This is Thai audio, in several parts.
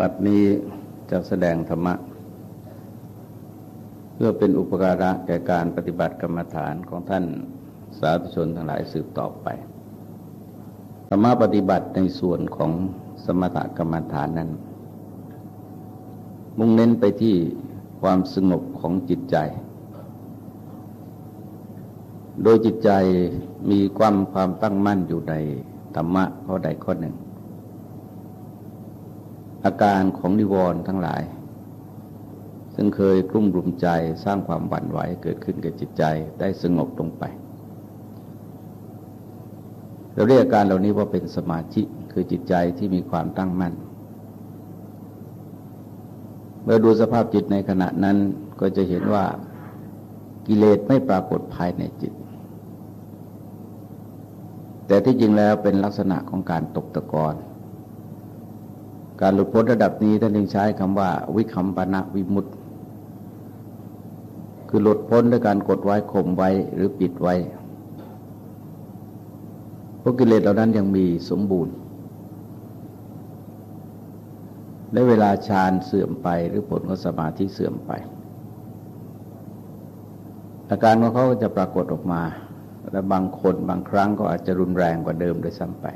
บัดนี้จะแสดงธรรมะ เพื่อเป็นอุปการะแก่การปฏิบัติกรรมฐานของท่านสาธุชนทั้งหลายสืบต่อไป ธรรมะปฏิบัติในส่วนของสมถกรรมฐานนั้น มุ่งเน้นไปที่ความสงบของจิตใจ โดยจิตใจมีความความตั้งมั่นอยู่ในธรรมะข้อใดข้อหนึ่ง อาการของนิวรณ์ทั้งหลาย ซึ่งเคยกลุ่มรุมใจสร้างความหวั่นไหวเกิดขึ้นกับจิตใจได้สงบลงไป เราเรียกอาการเหล่านี้ว่าเป็นสมาธิคือจิตใจที่มีความตั้งมั่น เมื่อดูสภาพจิตในขณะนั้นก็จะเห็นว่ากิเลสไม่ปรากฏภายในจิต แต่ที่จริงแล้วเป็นลักษณะของการตกตะกอน การหลุดพ้นระดับนี้ท่านจึงใช้คำว่า วิคัมปนะวิมุตต์คือหลุดพ้นด้วยการกดไว้ข่มไว้หรือปิดไว้เพราะกิเลสเหล่านั้นยังมีสมบูรณ์ และเวลาฌานเสื่อมไปหรือผลของสมาธิเสื่อมไป อาการของเขาก็จะปรากฏออกมา และบางคนบางครั้งก็อาจจะรุนแรงกว่าเดิมโดยซ้ำไป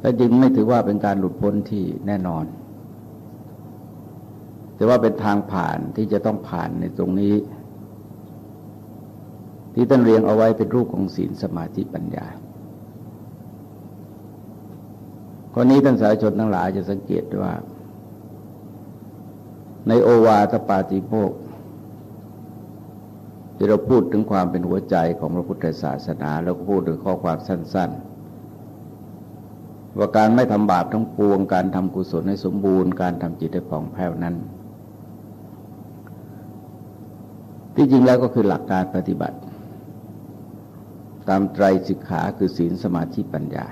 และจึงไม่ถือว่าเป็นการหลุดพ้นที่แน่นอน แต่ว่าเป็นทางผ่านที่จะต้องผ่านในตรงนี้ ที่ท่านเรียงเอาไว้เป็นรูปของศีลสมาธิปัญญาข้อนี้ท่านสาธชนทั้งหลายจะสังเกตว่า ในโอวาทปาติโภคที่เราพูดถึงความเป็นหัวใจของพระพุทธศาสนา แล้วก็พูดถึงข้อความสั้น ๆ ว่าการไม่ทำบาปทั้งปวง การทำกุศลให้สมบูรณ์ การทำจิตให้ผ่องแผ้วนั้น ที่จริงแล้วก็คือหลักการปฏิบัติ ตามไตรสิกขาคือศีลสมาธิปัญญา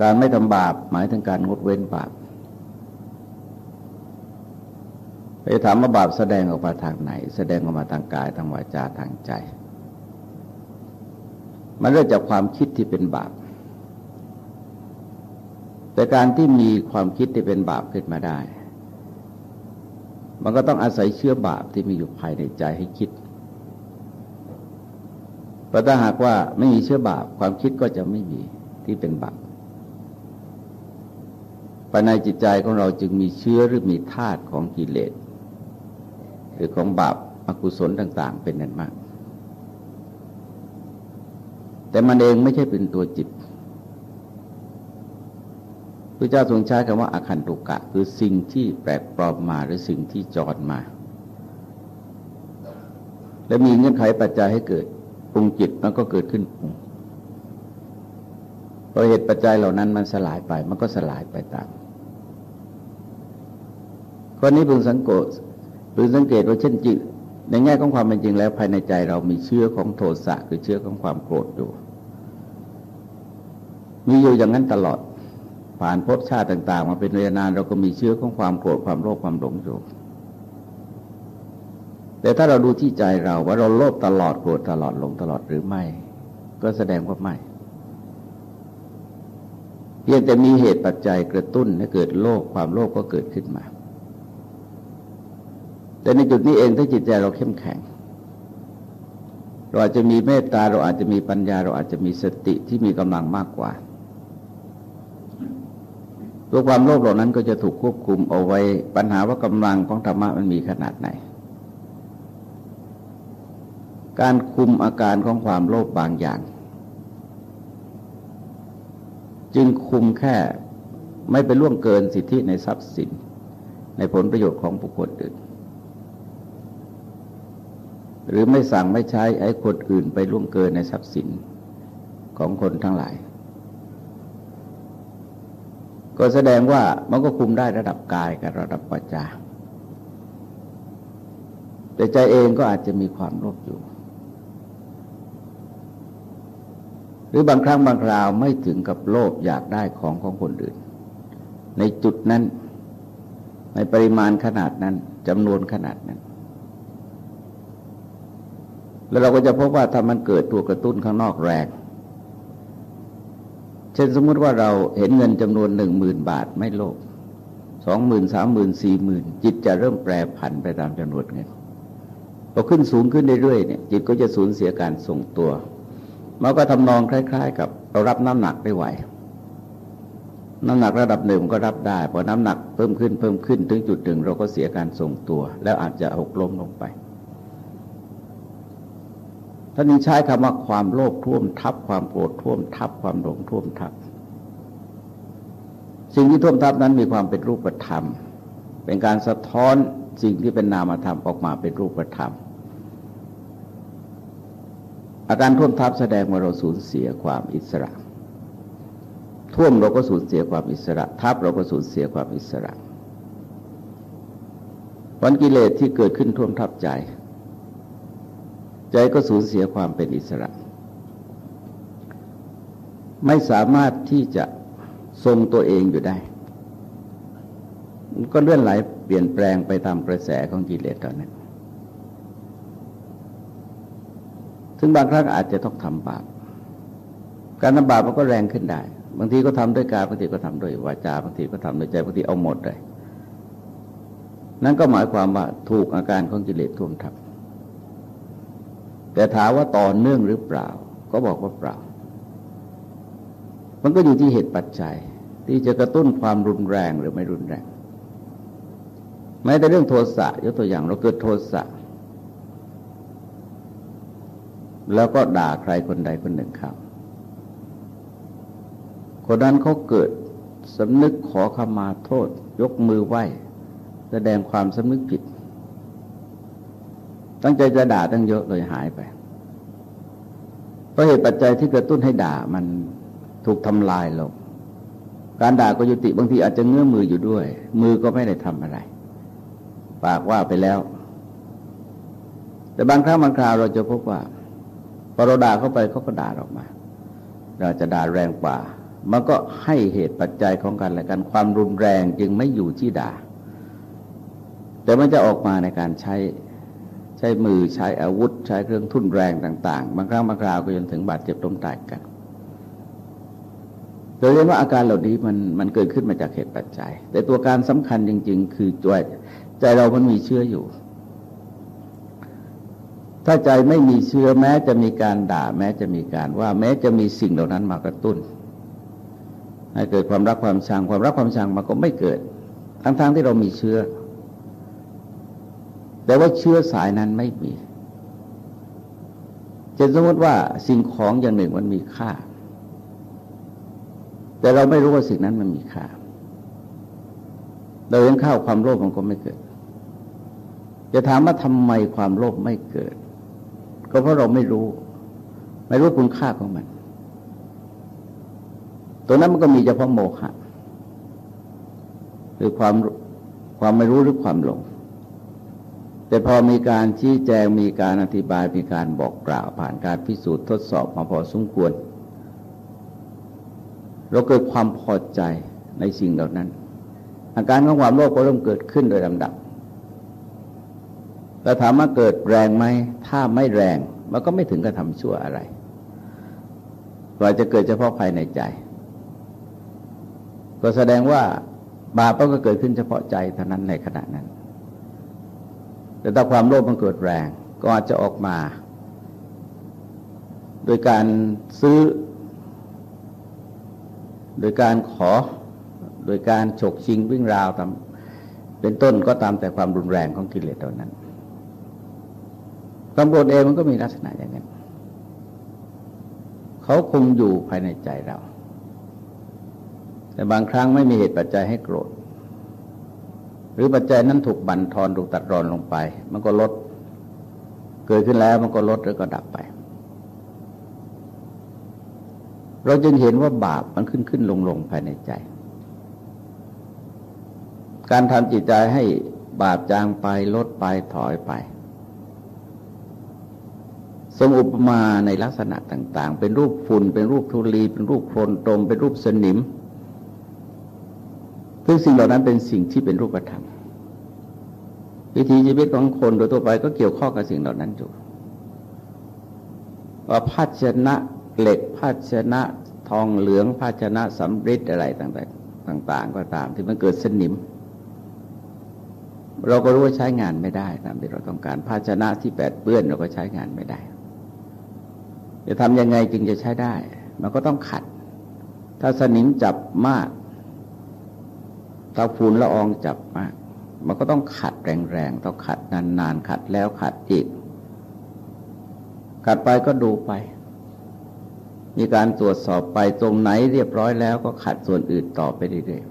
การไม่ทำบาปหมายถึงการงดเว้นบาปไปถามว่าบาปแสดงออกมาทางไหน แสดงออกมาทางกายทางวาจาทางใจ มันเริ่มจากความคิดที่เป็นบาป แต่การที่มีความคิดที่เป็นบาปขึ้นมาได้ มันก็ต้องอาศัยเชื้อบาปที่มีอยู่ภายในใจให้คิดเพราะถ้าหากว่าไม่มีเชื้อบาป ความคิดก็จะไม่มีที่เป็นบาปภายในจิตใจของเราจึงมีเชื้อหรือมีธาตุของกิเลสหรือของบาปอกุศลต่าง ๆ เป็นนั่นมาก แต่มันเองไม่ใช่เป็นตัวจิตพระเจ้าทรงใช้คำว่าอาคันตุกะ คือสิ่งที่แปลกปลอมมาหรือสิ่งที่จอดมา และมีเงื่อนไขปัจจัยให้เกิดปรุงจิตมันก็เกิดขึ้นปรุงพอเหตุปัจจัยเหล่านั้นมันสลายไป มันก็สลายไปตามข้อนี้พึงสังเกตพึงสังเกตว่าเช่นจิตในแง่ของความเป็นจริงแล้วภายในใจเรามีเชื้อของโทสะคือเชื้อของความโกรธอยู่ มีอยู่อย่างนั้นตลอด ผ่านภพชาติต่าง ๆ มาเป็นเวลานานเราก็มีเชื้อของความโกรธความโลภความหลงอยู่แต่ถ้าเราดูที่ใจเราว่าเราโลภตลอดโกรธตลอดหลงตลอดหรือไม่ ก็แสดงว่าไม่เพียงแต่มีเหตุปัจจัยกระตุ้นให้เกิดโลภความโลภก็เกิดขึ้นมา แต่ในจุดนี้เองถ้าจิตใจเราเข้มแข็ง เราอาจจะมีเมตตาเราอาจจะมีปัญญา เราอาจจะมีสติที่มีกำลังมากกว่า ตัวความโลภเหล่านั้นก็จะถูกควบคุมเอาไว้ปัญหาว่ากำลังของธรรมะมันมีขนาดไหน การคุมอาการของความโลภบางอย่าง จึงคุมแค่ไม่ไปล่วงเกินสิทธิในทรัพย์สิน ในผลประโยชน์ของบุคคลอื่น หรือไม่สั่งไม่ใช้ไอ้คนอื่นไปล่วงเกินในทรัพย์สินของคนทั้งหลาย ก็แสดงว่ามันก็คุมได้ระดับกายกับระดับปัจจาแต่ใจเองก็อาจจะมีความโลภอยู่ หรือบางครั้งบางคราวไม่ถึงกับโลภอยากได้ของของคนอื่น ในจุดนั้น ในปริมาณขนาดนั้นจำนวนขนาดนั้น แล้วเราก็จะพบว่าถ้ามันเกิดตัวกระตุ้นข้างนอกแรง เช่นสมมติว่าเราเห็นเงินจำนวนหนึ่งหมื่นบาทไม่โลภสองหมื่นสามหมื่นสี่หมื่นจิตจะเริ่มแปรผันไปตามจำนวนเงินพอขึ้นสูงขึ้นเรื่อยๆเนี่ยจิตก็จะสูญเสียการทรงตัวมันก็ทำนองคล้าย ๆ กับเรารับน้ำหนักได้ไหว น้ำหนักระดับหนึ่งก็รับได้พอน้ำหนักเพิ่มขึ้นเพิ่มขึ้นถึงจุดหนึ่งเราก็เสียการทรงตัว แล้วอาจจะหกล้มลงไป ท่านยังใช้คำว่าความโลภท่วมทับ ความโกรธท่วมทับ ความหลงท่วมทับ สิ่งที่ท่วมทับนั้นมีความเป็นรูปธรรม เป็นการสะท้อนสิ่งที่เป็นนามธรรมออกมาเป็นรูปธรรม อาการท่วมทับแสดงว่าเราสูญเสียความอิสระ ท่วมเราก็สูญเสียความอิสระ ทับเราก็สูญเสียความอิสระวันกิเลสที่เกิดขึ้นท่วมทับใจ ใจก็สูญเสียความเป็นอิสระ ไม่สามารถที่จะทรงตัวเองอยู่ได้ ก็เลื่อนไหลเปลี่ยนแปลงไปตามกระแสของกิเลสตอนนั้นซึ่งบางครั้งอาจจะต้องทำบาป การทำบาปมันก็แรงขึ้นได้ บางทีก็ทำด้วยกายบางทีก็ทำด้วยวาจา บางทีก็ทำด้วยใจ บางทีเอาหมดเลย นั่นก็หมายความว่าถูกอาการของกิเลสท่วมทับ แต่ถามว่าต่อเนื่องหรือเปล่า ก็บอกว่าเปล่า มันก็อยู่ที่เหตุปัจจัย ที่จะกระตุ้นความรุนแรงหรือไม่รุนแรง แม้แต่เรื่องโทสะยกตัวอย่างเราเกิดโทสะแล้วก็ด่าใครคนใดคนหนึ่งเขาคนนั้นเขาเกิดสำนึกขอขมาโทษ ยกมือไหว้ แสดงความสำนึกผิด ตั้งใจจะด่าตั้งเยอะเลยหายไป เพราะเหตุปัจจัยที่กระตุ้นให้ด่ามันถูกทำลายลง การด่าก็ยุติบางทีอาจจะเงื้อมืออยู่ด้วย มือก็ไม่ได้ทำอะไร ปากว่าไปแล้ว แต่บางครั้งบางคราวเราจะพบว่าพอเราด่าเข้าไปเขาก็ด่าออกมา เราจะด่าแรงกว่า มันก็ให้เหตุปัจจัยของกันและกันความรุนแรงจึงไม่อยู่ที่ด่า แต่มันจะออกมาในการใช้ ใช้มือใช้อาวุธ ใช้เครื่องทุ่นแรงต่าง ๆ บางครั้งบางคราวก็จนถึงบาดเจ็บล้มตายกัน โดยเรียนว่าอาการเหล่านี้มันมันเกิดขึ้นมาจากเหตุปัจจัย แต่ตัวการสำคัญจริง ๆ คือใจใจเรามันมีเชื้ออยู่ ถ้าใจไม่มีเชื้อแม้จะมีการด่า แม้จะมีการว่า แม้จะมีสิ่งเหล่านั้นมากระตุ้น ให้เกิดความรักความชังความรักความชังมันก็ไม่เกิด ทั้งๆทที่เรามีเชื้อ แต่ว่าเชื้อสายนั้นไม่มีจะสมมติว่าสิ่งของอย่างหนึ่งมันมีค่า แต่เราไม่รู้ว่าสิ่งนั้นมันมีค่าเรายังเข้าความโลภมันก็ไม่เกิด จะถามว่าทำไมความโลภไม่เกิด ก็เพราะเราไม่รู้ ไม่รู้คุณค่าของมัน ตัวนั้นมันก็มีเฉพาะโมฆะหรือความความไม่รู้หรือความหลง แต่พอมีการชี้แจงมีการอธิบายมีการบอกกล่าว ผ่านการพิสูจน์ทดสอบมาพอสมควร เราเกิดความพอใจในสิ่งเหล่านั้น อาการของความโลภก็เริ่มเกิดขึ้นโดยลำดับแต่ถามว่าเกิดแรงไหมถ้าไม่แรงมันก็ไม่ถึงกับทำชั่วอะไรว่าจะเกิดเฉพาะภายในใจ ก็แสดงว่าบาปก็เกิดขึ้นเฉพาะใจเท่านั้นในขณะนั้น แต่ถ้าความโลภมันเกิดแรง ก็อาจจะออกมา โดยการซื้อ โดยการขอ โดยการฉกชิงวิ่งราวตามเป็นต้นก็ตามแต่ความรุนแรงของกิเลสเท่านั้นความโกรธเองมันก็มีลักษณะอย่างนั้น เขาคงอยู่ภายในใจเรา แต่บางครั้งไม่มีเหตุปัจจัยให้โกรธ หรือปัจจัยนั้นถูกบั่นทอนถูกตัดรอนลงไป มันก็ลด เกิดขึ้นแล้วมันก็ลดแล้วก็ดับไป เราจึงเห็นว่าบาปมันขึ้นขึ้นลงลงภายในใจ การทำจิตใจให้บาปจางไปลดไปถอยไปสมอุปมาในลักษณะต่าง ๆ เป็นรูปฝุ่น เป็นรูปธุลี เป็นรูปโคลนตมเป็นรูปสนิม ซึ่งสิ่งเหล่านั้นเป็นสิ่งที่เป็นรูปธรรมวิถีชีวิตของคนโดยทั่วไปก็เกี่ยวข้องกับสิ่งเหล่านั้นอยู่ว่าภาชนะเหล็กภาชนะทองเหลือง ภาชนะสำริดอะไรต่างๆต่าง ๆ ก็ตามที่มันเกิดสนิม เราก็รู้ว่าใช้งานไม่ได้ตามที่เราต้องการภาชนะที่แปดเปื้อนเราก็ใช้งานไม่ได้ จะทำยังไงจึงจะใช้ได้ มันก็ต้องขัด ถ้าสนิมจับมาก ถ้าฝุ่นละอองจับมาก มันก็ต้องขัดแรงๆต้องขัดนานๆขัดแล้วขัดอีกขัดไปก็ดูไป มีการตรวจสอบไปตรงไหนเรียบร้อยแล้วก็ขัดส่วนอื่นต่อไปเรื่อย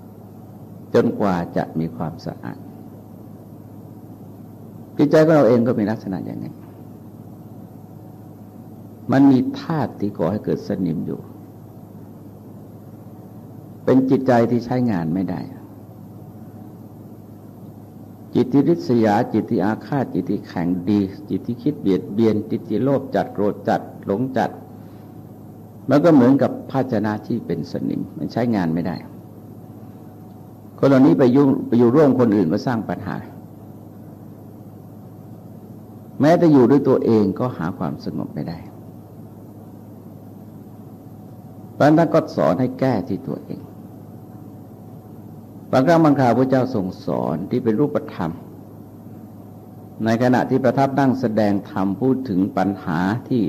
ๆจนกว่าจะมีความสะอาดจิตใจของเราเองก็มีลักษณะอย่างนี้มันมีธาตุที่ก่อให้เกิดสนิมอยู่ เป็นจิตใจที่ใช้งานไม่ได้ จิตที่ริษยา จิตที่อาฆาต จิตที่แข็งดี จิตที่คิดเบียดเบียน จิตที่โลภจัดโกรธจัดหลงจัด มันก็เหมือนกับภาชนะที่เป็นสนิม มันใช้งานไม่ได้ คนเหล่านี้ไปยุ่งไปอยู่ร่วมคนอื่นมาสร้างปัญหา แม้แต่อยู่ด้วยตัวเองก็หาความสงบไม่ได้พระนักก็สอนให้แก้ที่ตัวเอง บางครั้งบางคราวพระเจ้าทรงสอนที่เป็นรูปธรรม ในขณะที่ประทับนั่งแสดงธรรมพูดถึงปัญหาที่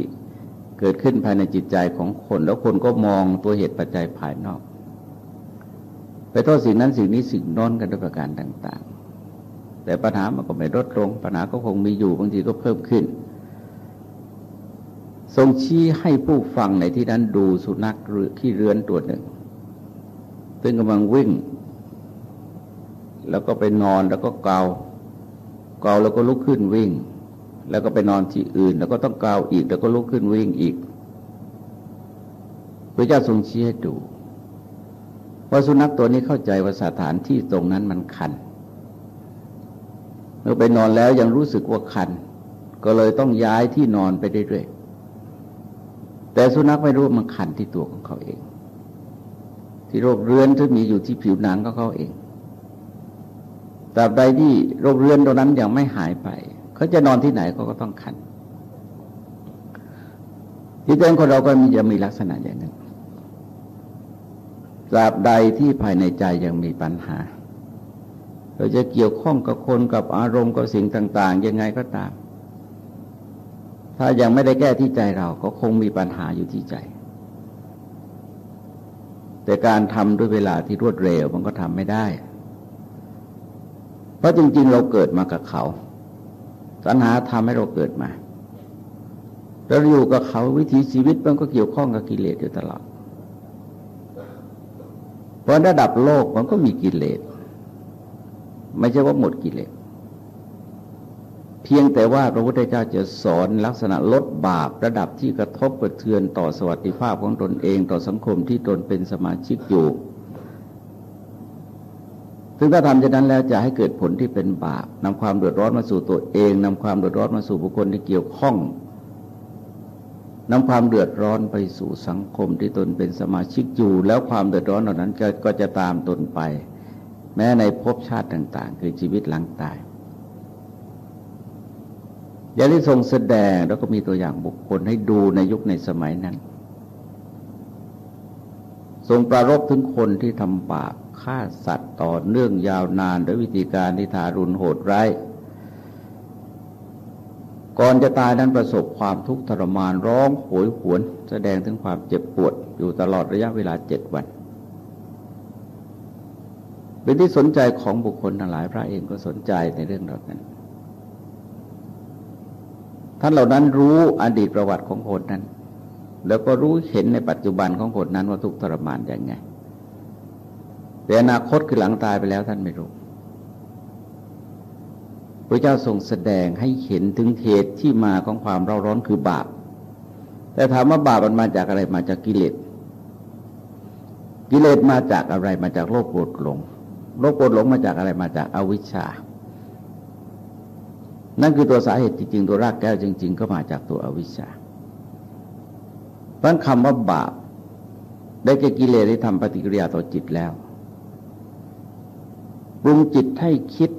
เกิดขึ้นภายในจิตใจของคน แล้วคนก็มองตัวเหตุปัจจัยภายนอก ไปโทษสิ่งนั้นสิ่งนี้สิ่งน้นกันด้วยประการต่าง ๆ แต่ปัญหามันก็ไม่ลดลง ปัญหาก็คงมีอยู่บางทีก็เพิ่มขึ้น ทรงชี้ให้ผู้ฟังในที่นั้นดูสุนัขหรือขี้เรือนตัวหนึ่ง ซึ่งกำลังวิ่ง แล้วก็ไปนอนแล้วก็เกา เกาแล้วก็ลุกขึ้นวิ่ง แล้วก็ไปนอนที่อื่น แล้วก็ต้องเกาอีก แล้วก็ลุกขึ้นวิ่งอีก พระเจ้าทรงชี้ให้ดูว่าสุนัขตัวนี้เข้าใจว่าสถานที่ตรงนั้นมันคัน เมื่อไปนอนแล้วยังรู้สึกว่าคัน ก็เลยต้องย้ายที่นอนไปเรื่อยๆ แต่สุนัขไม่รู้มันคันที่ตัวของเขาเอง ที่โรคเรื้อนที่มีอยู่ที่ผิวหนังของเขาเอง ตราบใดที่โรคเรื้อนตรงนั้นยังไม่หายไป เขาจะนอนที่ไหนเขาก็ต้องคันที่ใจของเราก็มีจะมีลักษณะอย่างนั้นตราบใดที่ภายในใจยังมีปัญหา เราจะเกี่ยวข้องกับคนกับอารมณ์กับสิ่งต่าง ๆ ยังไงก็ตาม ถ้ายังไม่ได้แก้ที่ใจเราก็คงมีปัญหาอยู่ที่ใจ แต่การทำด้วยเวลาที่รวดเร็วมันก็ทำไม่ได้ เพราะจริง ๆ เราเกิดมากับเขาสัญหาทำให้เราเกิดมาเราอยู่กับเขาวิถีชีวิตมันก็เกี่ยวข้องกับกิเลสอยู่ตลอดเพราะระดับโลกมันก็มีกิเลส ไม่ใช่ว่าหมดกิเลส เพียงแต่ว่าพระพุทธเจ้าจะสอนลักษณะลดบาประดับที่กระทบกระเทือนต่อสวัสดิภาพของตนเอง ต่อสังคมที่ตนเป็นสมาชิกอยู่ ซึ่งถ้าทำเช่นนั้นแล้วจะให้เกิดผลที่เป็นบาปนำความเดือดร้อนมาสู่ตัวเองนำความเดือดร้อนมาสู่บุคคลที่เกี่ยวข้องนำความเดือดร้อนไปสู่สังคมที่ตนเป็นสมาชิกอยู่ แล้วความเดือดร้อนเหล่านั้นก็จะตามตนไป แม้ในภพชาติต่าง ๆ คือชีวิตหลังตายอย่างที่ทรงแสดงแล้วก็มีตัวอย่างบุคคลให้ดูในยุคในสมัยนั้น ทรงปรารบถึงคนที่ทำบาป ฆ่าสัตว์ต่อเนื่องยาวนานด้วยวิธีการที่ทารุณโหดร้าย ก่อนจะตายนั้นประสบความทุกข์ทรมานร้องโหยหวน แสดงถึงความเจ็บปวดอยู่ตลอดระยะเวลาเจ็ดวัน เป็นที่สนใจของบุคคลทั้งหลายพระเองก็สนใจในเรื่องเหล่านั้นท่านเหล่านั้นรู้อดีตประวัติของคนนั้น แล้วก็รู้เห็นในปัจจุบันของคนนั้นว่าทุกทรมานอย่างไง แต่อนาคตคือหลังตายไปแล้วท่านไม่รู้พระเจ้าทรงแสดงให้เห็นถึงเหตุที่มาของความเร่าร้อนคือบาป แต่ถามว่าบาปมันมาจากอะไรมาจากกิเลส กิเลสมาจากอะไรมาจากโลภโกรธหลง โลภโกรธหลงมาจากอะไรมาจากอวิชชา นั่นคือตัวสาเหตุจริงๆตัวรากแก้วจริง ๆ ก็มาจากตัวอวิชชาเพราะคำว่าบาปได้แก่กิเลสที่ทำปฏิกิริยาต่อจิตแล้ว ปรุงจิตให้คิด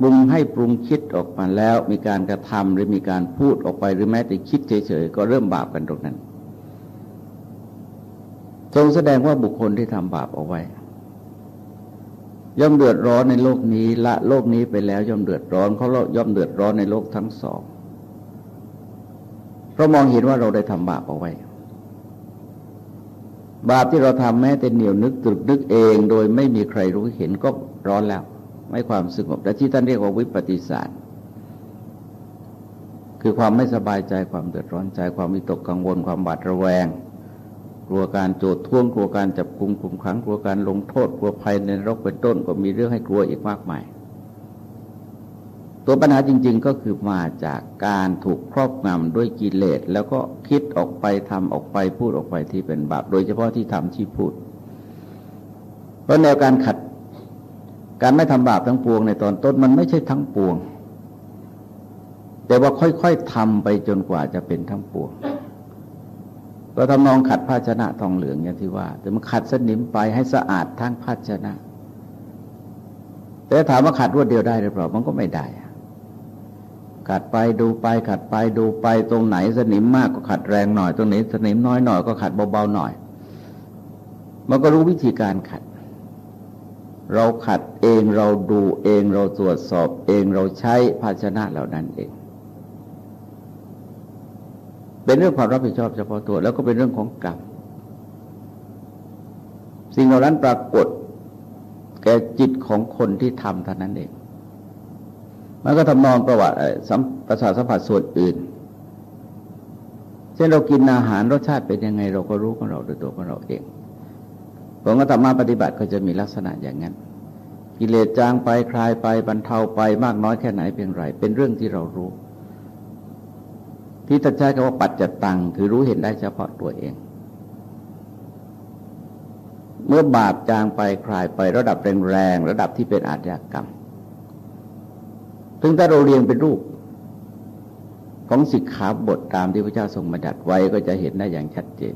ปรุงให้ปรุงคิดออกมาแล้ว มีการกระทำหรือมีการพูดออกไปหรือแม้แต่คิดเฉยๆก็เริ่มบาปกันตรงนั้นทรงแสดงว่าบุคคลที่ทำบาปเอาไว้ ย่อมเดือดร้อนในโลกนี้ละโลกนี้ไปแล้วย่อมเดือดร้อนเขาย่อมเดือดร้อนในโลกทั้งสองเพราะมองเห็นว่าเราได้ทำบาปเอาไว้ บาปที่เราทำแม้แต่เหนียวนึกตรึกนึกเอง โดยไม่มีใครรู้เห็นก็ ร้อนแล้ว ไม่ความสงบและที่ท่านเรียกว่าวิปฏิสารคือความไม่สบายใจความเดือดร้อนใจความวิตกกังวลความบาดระแวง กลัวการโจดท่วงกลัวการจับกุมกลุ่มขังกลัวการลงโทษกลัวภัยในรกเป็นต้นก็มีเรื่องให้กลัวอีกมากมาย ตัวปัญหาจริง ๆ ก็คือมาจากการถูกครอบงำด้วยกิเลส แล้วก็คิดออกไปทำออกไปพูดออกไปที่เป็นบาปโดยเฉพาะที่ทำที่พูด เพราะแนวการขัด การไม่ทำบาปทั้งปวงในตอนต้นมันไม่ใช่ทั้งปวง แต่ว่าค่อยๆทำไปจนกว่าจะเป็นทั้งปวงเราทำนองขัดภาชนะทองเหลืองอย่างที่ว่า แต่มันขัดสนิมไปให้สะอาดทั้งภาชนะ แต่ถามว่าขัดรวดเดียวได้หรือเปล่ามันก็ไม่ได้ขัดไปดูไปขัดไปดูไปตรงไหนสนิมมากก็ขัดแรงหน่อย ตรงไหนสนิมน้อยหน่อยก็ขัดเบาๆหน่อย มันก็รู้วิธีการขัด เราขัดเองเราดูเองเราตรวจสอบเองเราใช้ภาชนะเหล่านั้นเอง เป็นเรื่องความรับผิดชอบเฉพาะตัว แล้วก็เป็นเรื่องของกรรมสิ่งเหล่านั้นปรากฏ แก่จิตของคนที่ทำเท่านั้นเอง มันก็ทำนองประวัติประสาทสัมผัสส่วนอื่น เช่นเรากินอาหารรสชาติเป็นยังไง เราก็รู้ของเราโดยตัวของเราเอง ผลก็ธรรมาปฏิบัติก็จะมีลักษณะอย่างนั้น กิเลสจางไปคลายไปบรรเทาไปมากน้อยแค่ไหนเพียงไร เป็นเรื่องที่เรารู้ ที่ท่านใช้คำว่าปัจจตังคือรู้เห็นได้เฉพาะตัวเอง เมื่อบาปจางไปคลายไประดับแรงๆระดับที่เป็นอาชญากรรมถึงถ้าเราเรียงเป็นรูปของสิกขาบทตามที่พระเจ้าทรงบัญญัติไว้ก็จะเห็นได้อย่างชัดเจน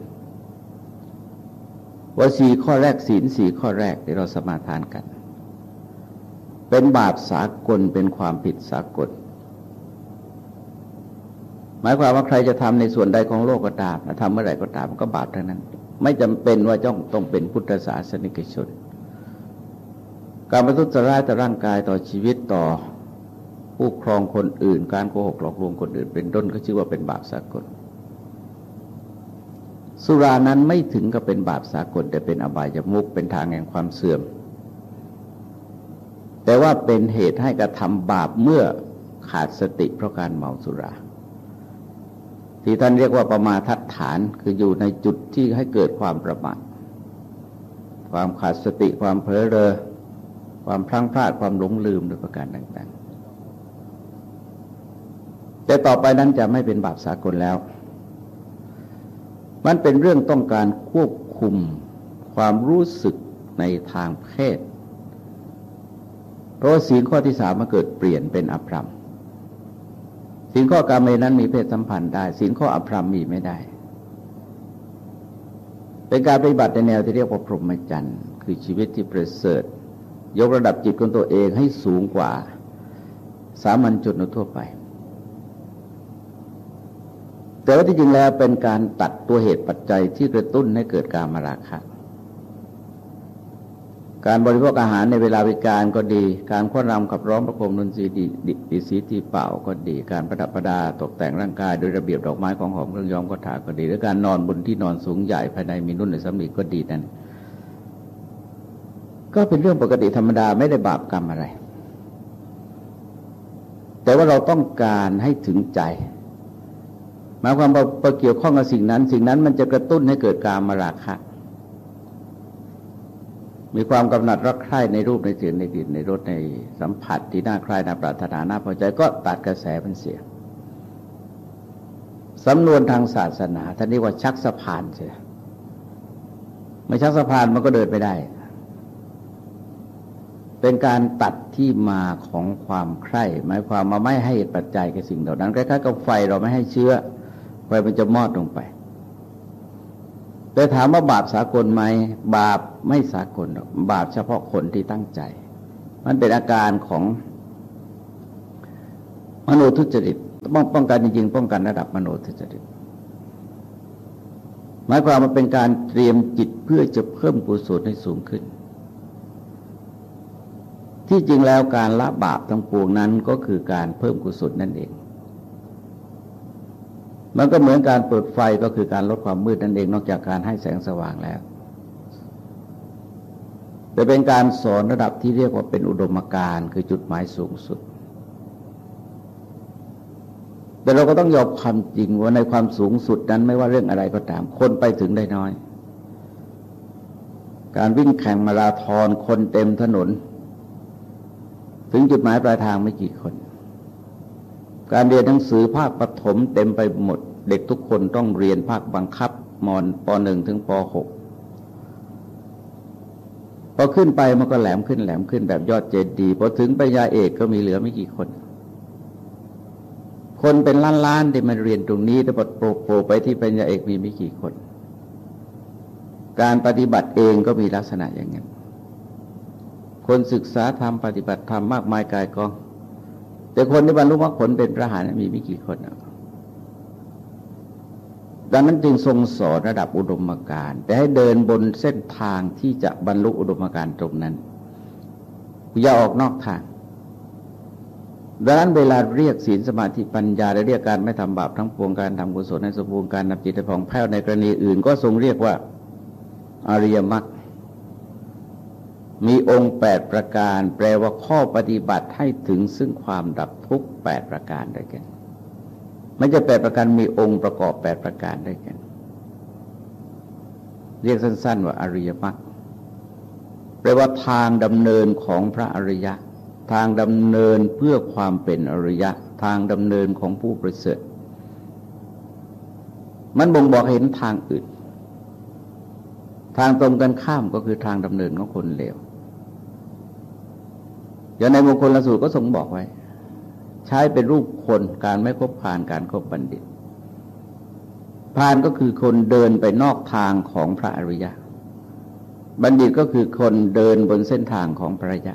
ว่าสี่ข้อแรกศีลสี่ข้อแรกที่เราสมาทานกัน เป็นบาปสากลเป็นความผิดสากล หมายความว่าใครจะทำในส่วนใดของโลกก็ตามทำเมื่อไหร่ก็ตามก็บาปทั้งนั้น ไม่จำเป็นว่าต้องต้องเป็นพุทธศาสนิกชน การประทุษร้ายต่อร่างกายต่อชีวิตต่อผู้ครองคนอื่น การโกหกหลอกลวงคนอื่น เป็นต้นก็ชื่อว่าเป็นบาปสากล สุรานั้นไม่ถึงกับเป็นบาปสากลแต่เป็นอบายมุกเป็นทางแห่งความเสื่อม แต่ว่าเป็นเหตุให้กระทำบาปเมื่อขาดสติเพราะการเมาสุรา ที่ท่านเรียกว่าประมาทัดฐานคืออยู่ในจุดที่ให้เกิดความประมาทความขาดสติความเผลอเรอ ความพลั้งพลาดความหลงลืมโดยประการต่าง ๆ แต่ต่อไปนั้นจะไม่เป็นบาปสากลแล้ว มันเป็นเรื่องต้องการควบคุมความรู้สึกในทางเพศ เพราะศีลข้อที่สามมาเกิดเปลี่ยนเป็นอภรรมสินข้อกรรมนั้นมีเพศสัมพันธ์ได้สินข้ออภรรมมีไม่ได้ เป็นการปฏิบัติในแนวที่เรียกว่าพรหมจรรย์คือชีวิตที่ประเสริฐ ยกระดับจิตของตัวเองให้สูงกว่า สามัญจุดทั่วไป แต่ว่าที่จริงแล้วเป็นการตัดตัวเหตุปัจจัยที่กระตุ้นให้เกิดการมาราคะการบริโภคอาหารในเวลาวิการก็ดี การข้อรำขับร้องประโคมดนตรีดีดีสีที่เป่าก็ดี การประดับประดาตกแต่งร่างกาย โดยระเบียบดอกไม้ของหอมเครื่องย้อมก็ถาก็ดีหรือการนอนบนที่นอนสูงใหญ่ภายในมีนุ่นในสำลีก็ดีนั้น ก็เป็นเรื่องปกติธรรมดาไม่ได้บาปกรรมอะไร แต่ว่าเราต้องการให้ถึงใจ มายความว่าเกี่ยวข้องกับสิ่งนั้น สิ่งนั้นมันจะกระตุ้นให้เกิดการมาราคะมีความกำหนัดรักใคร่ในรูปในเสียงในกลิ่นในรสในสัมผัสที่น่าใคร่น่าปรารถนาน่าพอใจก็ตัดกระแสมันเสียสำนวนทางศาสนาท่านเรียกว่าชักสะพานเสียไม่ชักสะพานมันก็เดินไปได้ เป็นการตัดที่มาของความใคร่หมายความมาไม่ให้ปัจจัยกับสิ่งเหล่านั้นคล้ายๆกับไฟเราไม่ให้เชื้อ ไฟมันจะมอดลงไป แต่ถามว่าบาปสากลไหมบาปไม่สากลบาปเฉพาะคนที่ตั้งใจ มันเป็นอาการของมโนทุจริตป้องป้องกันจริงๆป้องกันระดับมโนทุจริตหมายความว่าเป็นการเตรียมจิตเพื่อจะเพิ่มกุศลให้สูงขึ้น ที่จริงแล้วการละบาปทั้งปวงนั้นก็คือการเพิ่มกุศลนั่นเอง มันก็เหมือนการเปิดไฟก็คือการลดความมืดนั่นเองนอกจากการให้แสงสว่างแล้ว แต่เป็นการสอนระดับที่เรียกว่าเป็นอุดมการณ์คือจุดหมายสูงสุด แต่เราก็ต้องยอมความจริงว่าในความสูงสุดนั้นไม่ว่าเรื่องอะไรก็ตาม คนไปถึงได้น้อย การวิ่งแข่งมาราธอนคนเต็มถนน ถึงจุดหมายปลายทางไม่กี่คน การเรียนหนังสือภาคปฐมเต็มไปหมด เด็กทุกคนต้องเรียนภาคบังคับมอนปหนึ่งถึงปหกพอขึ้นไปมันก็แหลมขึ้นแหลมขึ้นแบบยอดเจดีพอถึงปัญญาเอกก็มีเหลือไม่กี่คน คนเป็นล้านๆที่มาเรียนตรงนี้แต่ปโผล่ไปที่ปัญญาเอกมีไม่กี่คน การปฏิบัติเองก็มีลักษณะอย่างนี้คนศึกษาธรรมปฏิบัติธรรมมากมายกายกอง แต่คนที่บรรลุมรรคผลเป็นพระหานมีไม่กี่คนดังนั้นจึงทรงสอนระดับอุดมการณ์แต่ให้เดินบนเส้นทางที่จะบรรลุอุดมการณ์ตรงนั้นอย่าออกนอกทางดังนั้นเวลาเรียกศีลสมาธิปัญญาและเรียกการไม่ทำบาปทั้งปวงการทำกุศลในสมบูรณ์การนำจิตผ่องแผ้วในกรณีอื่น ก็ทรงเรียกว่าอริยมรรค มีองค์แปดประการ แปลว่าข้อปฏิบัติให้ถึงซึ่งความดับทุกข์แปดประการได้กันไม่จะแปดประการมีองค์ประกอบแปดประการได้กัน เรียกสั้น ๆ ว่าอริยมรรคแปลว่าทางดำเนินของพระอริยะ ทางดำเนินเพื่อความเป็นอริยะ ทางดำเนินของผู้ประเสริฐมันบ่งบอกเห็นทางอื่น ทางตรงกันข้ามก็คือทางดำเนินของคนเลว อย่างในมงคลลสูตรก็ทรงบอกไว้ ใช้เป็นรูปคนการไม่คบผ่านการครบบัณฑิตผ่านก็คือคนเดินไปนอกทางของพระอริยะ บัณฑิตก็คือคนเดินบนเส้นทางของพระยะ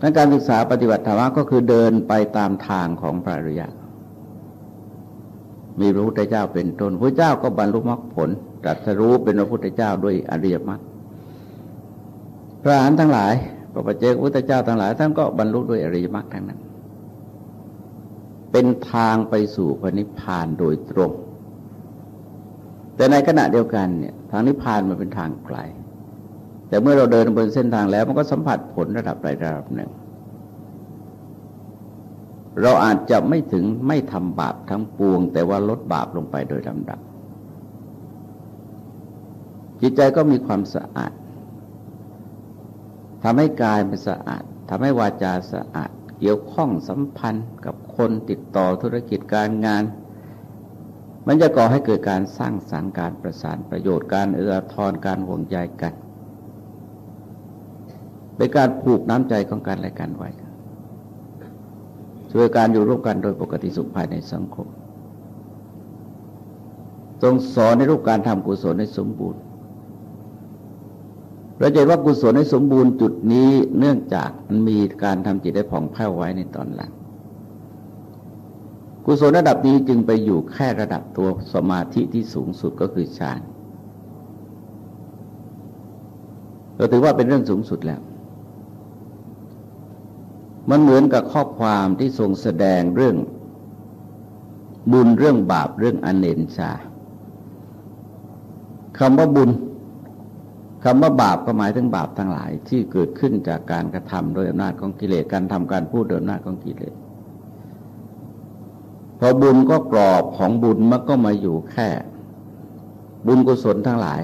นั้นการศึกษาปฏิบัติธรรมก็คือเดินไปตามทางของพระอริยะ มีพระพุทธเจ้าเป็นต้นพระเจ้าก็บรรลุมรรคผลตรัสรู้เป็นพระพุทธเจ้าด้วยอริยมรรค พระอรหันต์ทั้งหลายพระปัจเจกพุทธเจ้าทั้งหลายท่านก็บรรลุด้วยอริยมรรคทั้งนั้น เป็นทางไปสู่พระนิพพานโดยตรง แต่ในขณะเดียวกันเนี่ยทางนิพพานมันเป็นทางไกล แต่เมื่อเราเดินบนเส้นทางแล้วมันก็สัมผัสผลระดับใดระดับหนึ่ง เราอาจจะไม่ถึงไม่ทำบาปทั้งปวง แต่ว่าลดบาปลงไปโดยลำดับ จิตใจก็มีความสะอาด ทำให้กายมันสะอาดทำให้วาจาสะอาด เกี่ยวข้องสัมพันธ์กับคนติดต่อธุรกิจการงาน มันจะก่อให้เกิดการสร้างสารรค์การประสานประโยชน์การเอื้อทอนการห่วงใยกันเป็นการผูกน้ำใจของกันและกันไว้ช่วยการอยู่ร่วมกันโดยปกติสุขภายในสังคมทรงสอนในรูปการทำกุศลในสมบูรณ์ เราจะว่ากุศลในสมบูรณ์จุดนี้เนื่องจากมันมีการทำจิตได้ผ่องแผ้วไว้ในตอนหลัง กุศลระดับนี้จึงไปอยู่แค่ระดับตัวสมาธิที่สูงสุดก็คือฌานเราถือว่าเป็นเรื่องสูงสุดแล้ว มันเหมือนกับข้อความที่ทรงแสดงเรื่อง บุญเรื่องบาปเรื่องอเนนชาคำว่าบุญ คำว่าบาปก็หมายถึงบาปทั้งหลายที่เกิดขึ้นจากการกระทำโดยอำนาจของกิเลสการทำการพูดโดยอำนาจของกิเลสพอบุญก็กรอบของบุญมันก็มาอยู่แค่ บุญกุศลทั้งหลาย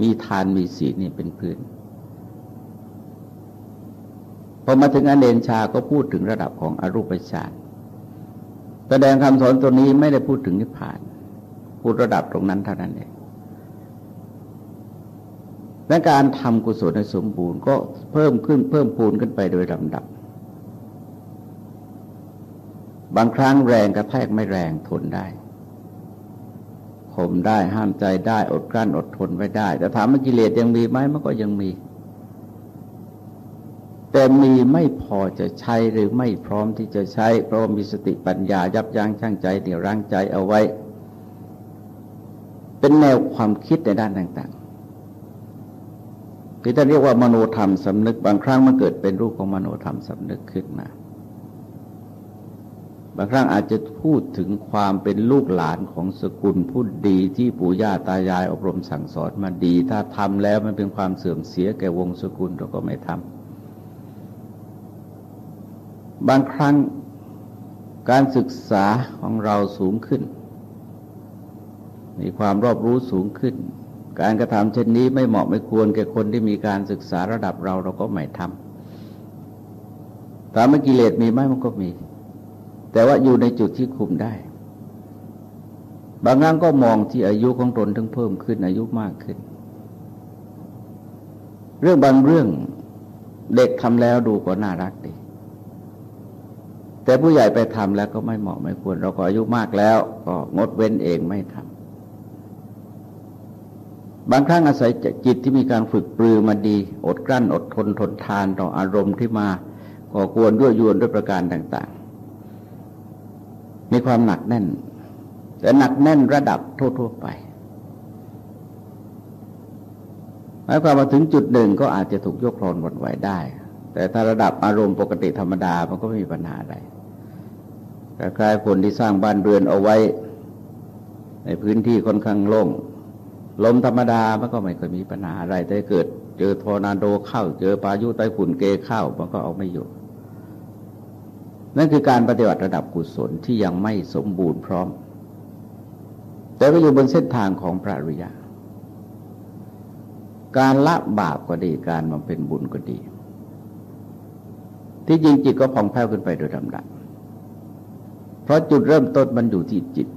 มีทานมีศีลนี่เป็นพื้นพอมาถึงอเนนชาก็พูดถึงระดับของอรูปฌานแสดงคำสอนตัวนี้ไม่ได้พูดถึงนิพพาน พูดระดับตรงนั้นเท่านั้นเอง และการทำกุศลให้สมบูรณ์ก็เพิ่มขึ้นเพิ่มพูนขึ้นไปโดยลำดับ บางครั้งแรงกระแทกไม่แรงทนได้ข่มได้ห้ามใจได้อดกลั้นอดทนไว้ได้ แต่ถามว่ากิเลสยังมีไหมมันก็ยังมี แต่มีไม่พอจะใช้หรือไม่พร้อมที่จะใช้ เพราะมีสติปัญญายับยั้งชั่งใจเดี๋ยวร่างใจเอาไว้ เป็นแนวความคิดในด้านต่าง ที่ท่านเรียกว่ามโนธรรมสำนึก บางครั้งมันเกิดเป็นรูปของมโนธรรมสำนึกขึ้นมาบางครั้งอาจจะพูดถึงความเป็นลูกหลานของสกุลผู้ดีที่ปู่ย่าตายายอบรมสั่งสอนมาดี ถ้าทำแล้วมันเป็นความเสื่อมเสียแก่วงสกุลเราก็ไม่ทำบางครั้งการศึกษาของเราสูงขึ้น มีความรอบรู้สูงขึ้น การกระทำเช่นนี้ไม่เหมาะไม่ควรแก่คนที่มีการศึกษาระดับเราเราก็ไม่ทำถามว่ากิเลสมีไหมมันก็มี แต่ว่าอยู่ในจุดที่คุมได้ บางครั้งก็มองที่อายุของตนทั้งเพิ่มขึ้นอายุมากขึ้น เรื่องบางเรื่องเด็กทำแล้วดูก็น่ารักดี แต่ผู้ใหญ่ไปทำแล้วก็ไม่เหมาะไม่ควร เราก็อายุมากแล้ว ก็งดเว้นเองไม่ทำ บางครั้งอาศัยจิตที่มีการฝึกปรือมาดี อดกลั้นอดทนทนทานต่ออารมณ์ที่มาก่อกวนด้วยยวนด้วยประการต่างๆ มีความหนักแน่น แต่หนักแน่นระดับทั่วๆไปหมายความว่าถึงจุดหนึ่งก็อาจจะถูกยกครอนวันไหวได้ แต่ถ้าระดับอารมณ์ปกติธรรมดามันก็ไม่มีปัญหาอะไรแต่ใครคนที่สร้างบ้านเรือนเอาไว้ ในพื้นที่ค่อนข้างโล่ง ลมธรรมดามันก็ไม่เคยมีปัญหาอะไร แต่เกิด เจอทอร์นาโดเข้า เจอพายุไต้ฝุ่นเกเข้ามันก็เอาไม่อยู่ นั่นคือการปฏิบัติระดับกุศลที่ยังไม่สมบูรณ์พร้อม แต่ก็อยู่บนเส้นทางของพระริยาการละบาปก็ดีการมาเป็นบุญก็ดี ที่จริงจิตก็ผ่องแผ้วขึ้นไปโดยลำดับเพราะจุดเริ่มต้นมันอยู่ที่จิต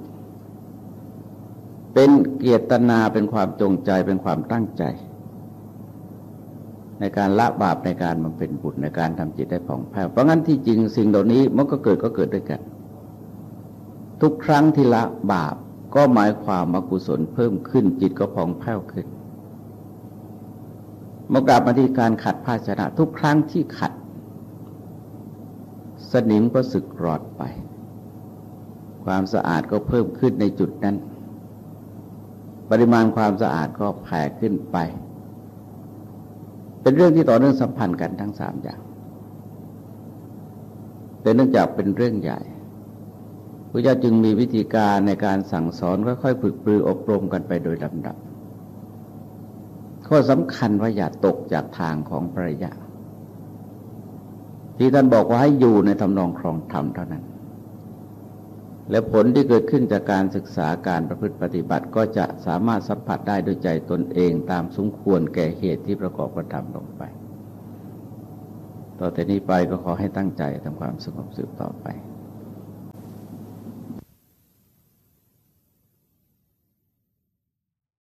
เป็นเกียรตนาเป็นความจงใจเป็นความตั้งใจ ในการละบาปในการมันเป็นบุญในการทำจิตให้ผ่องแผ้วเพราะงั้นที่จริงสิ่งเหล่านี้มันก็เกิดก็เกิดด้วยกัน ทุกครั้งที่ละบาปก็หมายความมากุศลเพิ่มขึ้นจิตก็ผ่องแผ้วขึ้นมากราบมาที่การขัดภาชนะทุกครั้งที่ขัด สนิมก็สึกรอดไป ความสะอาดก็เพิ่มขึ้นในจุดนั้น ปริมาณความสะอาดก็แผ่ขึ้นไป เป็นเรื่องที่ต่อเนื่องสัมพันธ์กันทั้งสามอย่าง แต่เนื่องจากเป็นเรื่องใหญ่พระเจ้าจึงมีวิธีการในการสั่งสอนค่อยๆฝึกปรืออบรมกันไปโดยลำดับ ข้อสำคัญว่าอย่าตกจากทางของภรรยาที่ท่านบอกว่าให้อยู่ในทำนองครองธรรมเท่านั้น และผลที่เกิดขึ้นจากการศึกษาการประพฤติปฏิบัติก็จะสามารถสัมผัสได้ด้วยใจตนเองตามสมควรแก่เหตุที่ประกอบกระทำลงไป ต่อแต่นี้ไปก็ขอให้ตั้งใจทำความสงบสืบต่อไป